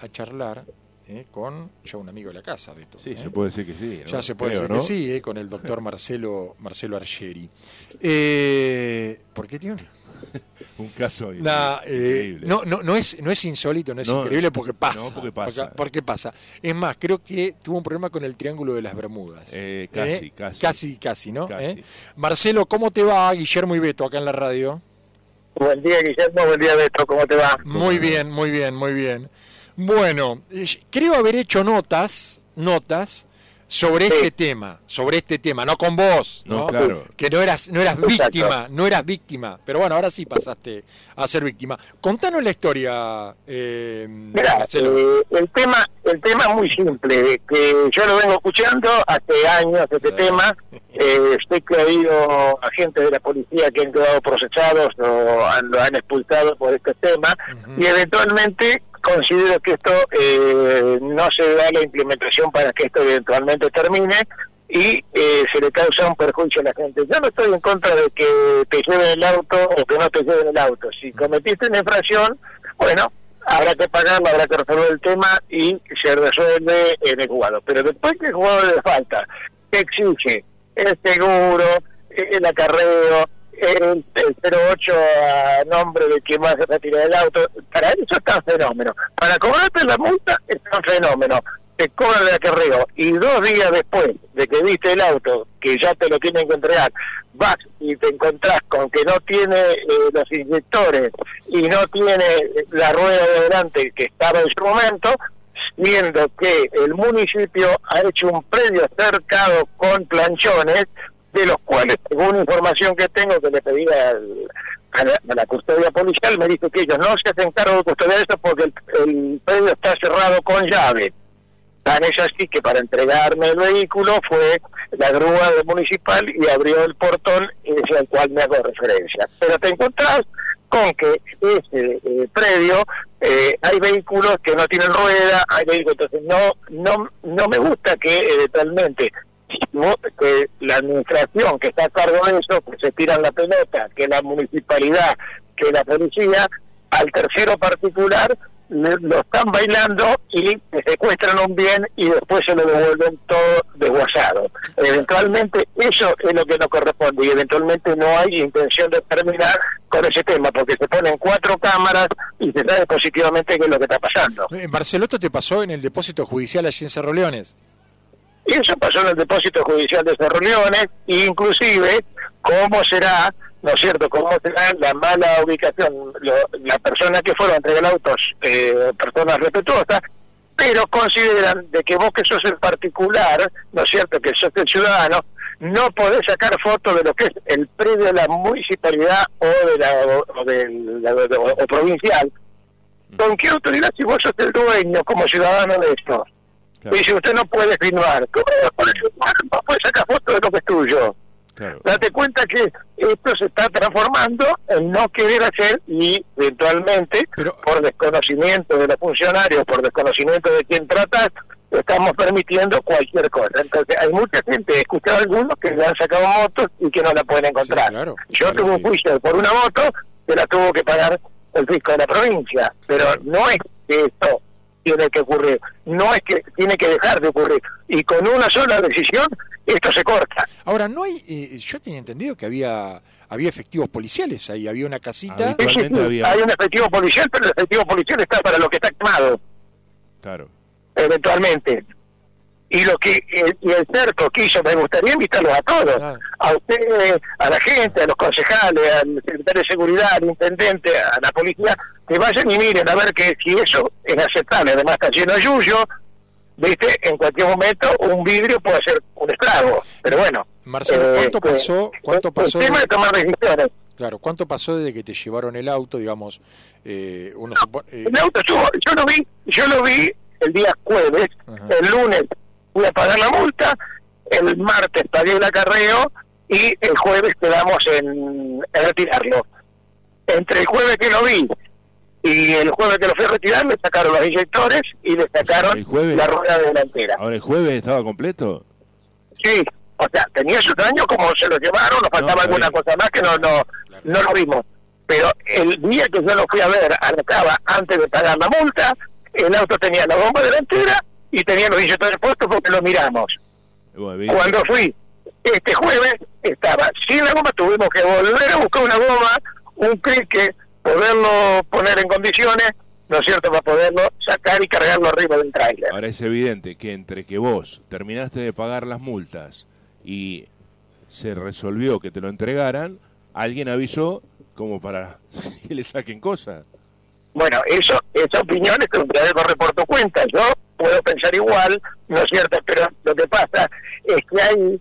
a charlar eh, con ya un amigo de la casa de esto. Sí, ¿eh? se puede decir que sí. ¿no? Ya se puede Creo, decir ¿no? que sí, eh, con el doctor Marcelo, Marcelo Argeri. Eh, ¿Por qué tiene Un caso Nah, eh, increíble. no, no, no, es, no es insólito, no es No, increíble porque pasa. no, porque pasa. Porque, porque pasa. Es más, creo que tuvo un problema con el Triángulo de las Bermudas. Eh, casi, ¿Eh? casi. Casi, casi, ¿no? Casi. ¿Eh? Marcelo, ¿cómo te va Guillermo y Beto acá en la radio? Buen día, Guillermo. Buen día, Beto. ¿Cómo te va? Muy bien, muy bien, muy bien. Bueno, creo haber hecho notas, notas sobre Sí. este tema, sobre este tema, no con vos, No, ¿no? claro. Que no eras, no eras Exacto. víctima, no eras víctima, pero bueno, ahora sí pasaste a ser víctima. Contanos la historia, eh, Marcelo. eh, el tema el tema es muy simple, que yo lo vengo escuchando hace años, este Sí. tema. Eh, sé que ha habido agentes de la policía que han quedado procesados o han- lo han expulsado por este tema y eventualmente considero que esto eh, no se da la implementación para que esto eventualmente termine y eh, se le causa un perjuicio a la gente. Yo no estoy en contra de que te lleven el auto o que no te lleven el auto. Si cometiste una infracción, bueno, habrá que pagarlo, habrá que resolver el tema y se resuelve en el jugado. Pero después que el jugado le falta, exige el seguro, el acarreo, el, el 08 a nombre de quien va a retirar el auto, para eso está fenómeno. Para cobrarte la multa está fenómeno. Te cobran el acarreo y dos días después de que viste el auto, que ya te lo tienen que entregar, vas y te encontrás con que no tiene eh, los inyectores y no tiene la rueda de adelante que estaba en su momento, viendo que el municipio ha hecho un predio cercado con planchones, de los cuales, según información que tengo que le pedí al- a, la, custodia policial, me dice que ellos no se hacen cargo de custodiar eso porque el, el predio está cerrado con llave. Tan es así que para entregarme el vehículo fue la grúa del municipal y abrió el portón es al cual me hago referencia. Pero te encontrás con que ese eh, predio eh, hay vehículos que no tienen rueda, hay vehículos, entonces no no no me gusta que eventualmente vos- que la administración que está a cargo de eso, que se tiran la pelota, que la municipalidad, que la policía, al tercero particular le- lo están bailando y le secuestran un bien y después se lo devuelven todo desguazado. Eventualmente eso es lo que nos corresponde y eventualmente no hay intención de terminar con ese tema porque se ponen cuatro cámaras y se sabe positivamente qué es lo que está pasando. Eh, Marcelo, ¿esto te pasó en el depósito judicial allí en Cerro Leones? Y eso pasó en el depósito judicial de Cerro Leones, e inclusive cómo será, ¿no es cierto?, cómo será la mala ubicación, la persona que fueron a entregar autos, eh, personas respetuosas, pero consideran de que vos que sos el particular, ¿no es cierto?, que sos el ciudadano, no podés sacar fotos de lo que es el predio de la municipalidad o de la, o, la- o- o provincial. ¿Con qué autoridad si vos sos el dueño como ciudadano de esto? Claro, Dice, usted no puede firmar. ¿Cómo puede firmar? No puede sacar fotos de lo que es tuyo. claro. Date cuenta que esto se está transformando en no querer hacer y eventualmente, Pero- por desconocimiento de los funcionarios, por desconocimiento de quien tratas, estamos permitiendo cualquier cosa. Entonces, hay mucha gente, he escuchado a algunos que le han sacado motos y que no la pueden encontrar. Sí, claro. Yo Claro, tuve un sí. juicio por una moto que la tuvo que pagar el fisco de la provincia, pero no es que esto tiene que ocurrir, no es que tiene que dejar de ocurrir. Y con una sola decisión, esto se corta. Ahora, no hay, eh, yo tenía entendido que había había efectivos policiales ahí, había una casita. Sí, sí, había- Hay un efectivo policial, pero el efectivo policial está para lo que está quemado, Claro. eventualmente. Y lo que el, y el cerco quiso, me gustaría invitarlos a todos, Ah. a ustedes, a la gente, a los concejales, al secretario de seguridad, al intendente, a la policía, que vayan y miren a ver que si eso es aceptable, además está lleno de yuyo, viste, en cualquier momento un vidrio puede ser un estrago, pero bueno. Marcelo, ¿cuánto eh, pasó- cuánto el pasó tema de- de tomar decisiones. Claro, ¿cuánto pasó desde que te llevaron el auto, digamos? Eh, uno supone, eh, El auto estuvo, yo lo vi, yo lo vi el día jueves, Ajá. el lunes fui a pagar la multa, el martes pagué el acarreo y el jueves quedamos en, en retirarlo. Entre el jueves que lo vi y el jueves que lo fui a retirar, le sacaron los inyectores y le sacaron la rueda delantera. Ahora, ¿el jueves estaba completo? Sí, o sea, tenía su daño como se lo llevaron, nos faltaba alguna cosa más que no, no, Claro. no lo vimos. Pero el día que yo lo fui a ver a la cava antes de pagar la multa, el auto tenía la bomba delantera y tenía los inyectores puestos porque lo miramos. Bueno. Cuando fui este jueves estaba sin la goma, tuvimos que volver a buscar una goma, un clique, poderlo poner en condiciones, ¿no es cierto?, para poderlo sacar y cargarlo arriba del tráiler. Ahora es evidente que entre que vos terminaste de pagar las multas y se resolvió que te lo entregaran, alguien avisó como para que le saquen cosas. Bueno, eso, esa opinión es que un corre por tu cuenta. Yo puedo pensar igual, ¿no es cierto? Pero lo que pasa es que hay,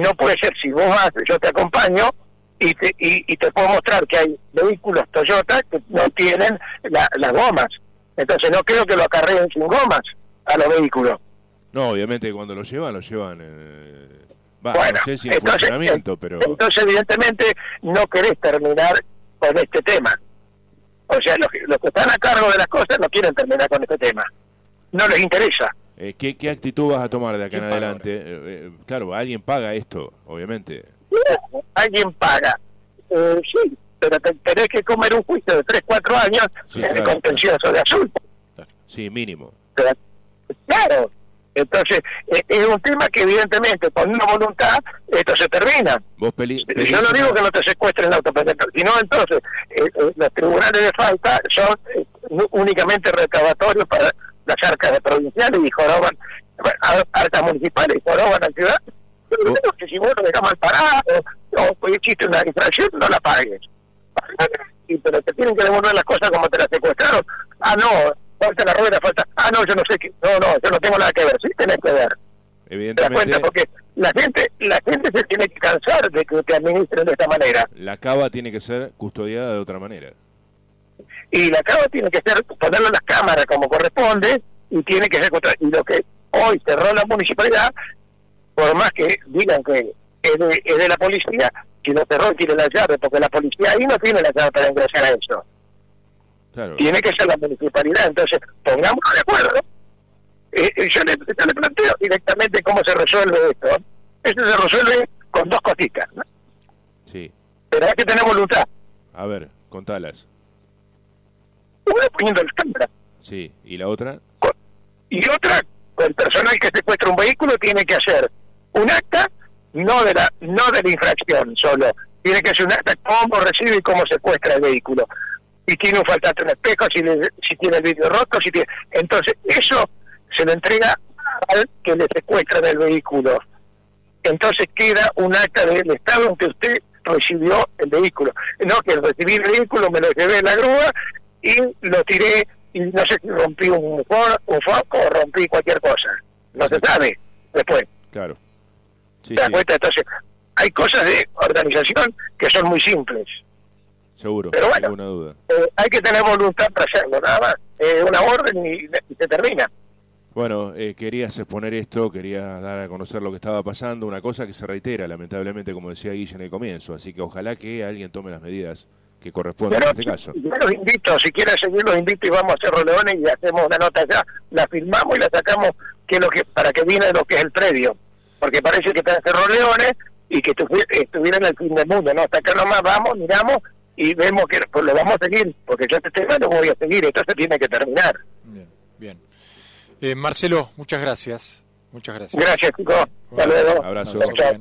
no puede ser, si vos vas, yo te acompaño y te, y, y te puedo mostrar que hay vehículos Toyota que no tienen la- las gomas. Entonces no creo que lo acarreen sin gomas a los vehículos. No, obviamente cuando lo llevan, lo llevan. eh, Bueno, no sé si en entonces, funcionamiento, en- pero. entonces evidentemente no querés terminar con este tema. O sea, los, los que están a cargo de las cosas no quieren terminar con este tema. No les interesa. eh, ¿qué, ¿Qué actitud vas a tomar de acá en ¿Quién paga adelante? Eh, eh, claro, alguien paga esto, obviamente. Alguien paga. Eh, sí, pero te tenés que comer un juicio de 3, 4 años Sí, en el claro, contencioso de azul. Sí, mínimo. Pero, claro. Entonces, eh, es un tema que evidentemente con una voluntad esto se termina. Vos peli, Yo no digo que no te secuestren el auto, pero sino entonces eh, eh, los tribunales de falta son eh, únicamente recabatorios para las arcas provinciales y joroban, arcas municipales y joroban la ciudad. Pero Oh. que si vos lo dejás mal parado o existe una infracción, no la pagues. Y, pero te tienen que devolver las cosas como te las secuestraron. Ah, no, falta la rueda, falta. Ah, no, yo no sé qué. No, no, yo no tengo nada que ver. Sí, tenés que ver. ¿Te das Evidentemente, cuenta? Porque la gente, la gente se tiene que cansar de que te administren de esta manera. la cava tiene que ser custodiada de otra manera. Y la cava tiene que ser, ponerlo en las cámaras como corresponde, y tiene que ser contra- Y lo que hoy cerró la municipalidad, por más que digan que es de, es de la policía, si lo cerró tiene la llave, porque la policía ahí no tiene la llave para ingresar a eso. Claro. Tiene que ser la municipalidad. Entonces, pongámonos de acuerdo. Eh, eh, yo, le, yo le planteo directamente cómo se resuelve esto. Esto se resuelve con dos cositas. ¿no? Sí. Pero hay que tener voluntad. A ver, contalas. Uno poniendo las cámaras. Sí. ¿Y la otra? Con- y otra, el personal que secuestra un vehículo tiene que hacer un acta no de la no de la infracción solo, tiene que hacer un acta cómo recibe y cómo secuestra el vehículo. Si tiene un faltante en el espejo, si, le- si tiene el vidrio roto, si tiene... Entonces, eso se lo entrega al que le secuestra del vehículo. Entonces queda un acta del estado en que usted recibió el vehículo. No, que recibí el vehículo, me lo llevé en la grúa y lo tiré y no sé si rompí un, un foco o rompí cualquier cosa. No se sabe después. Claro. Sí, ¿Te das sí, cuenta? Entonces, hay cosas de organización que son muy simples. seguro, Pero bueno. ninguna duda. Eh, hay que tener voluntad para hacerlo, nada más. Eh, una orden y, y se termina. Bueno, eh, querías exponer esto, querías dar a conocer lo que estaba pasando, una cosa que se reitera, lamentablemente, como decía Guille en el comienzo, así que ojalá que alguien tome las medidas que correspondan Pero en este caso. yo los invito, si quieren seguir, los invito y vamos a Cerro Leones y hacemos una nota allá, la filmamos y la sacamos que lo que para que viene lo que es el predio. Porque parece que está en Cerro Leones y que estuvi- estuviera en el fin del mundo, ¿no? Hasta acá nomás vamos, miramos y vemos que pues, lo vamos a seguir, porque yo este tema lo voy a seguir, entonces tiene que terminar. Bien, bien. Eh, Marcelo, muchas gracias. Muchas gracias. Gracias, chicos. Hasta luego. abrazo. Abrazo.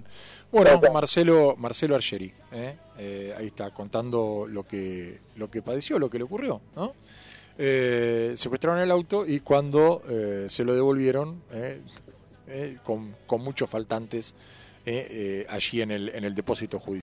Bueno. Marcelo, Marcelo Argeri, ¿eh? Eh, ahí está contando lo que lo que padeció, lo que le ocurrió, ¿no? Eh, secuestraron el auto y cuando eh, se lo devolvieron, con, con muchos faltantes allí en el en el depósito judicial.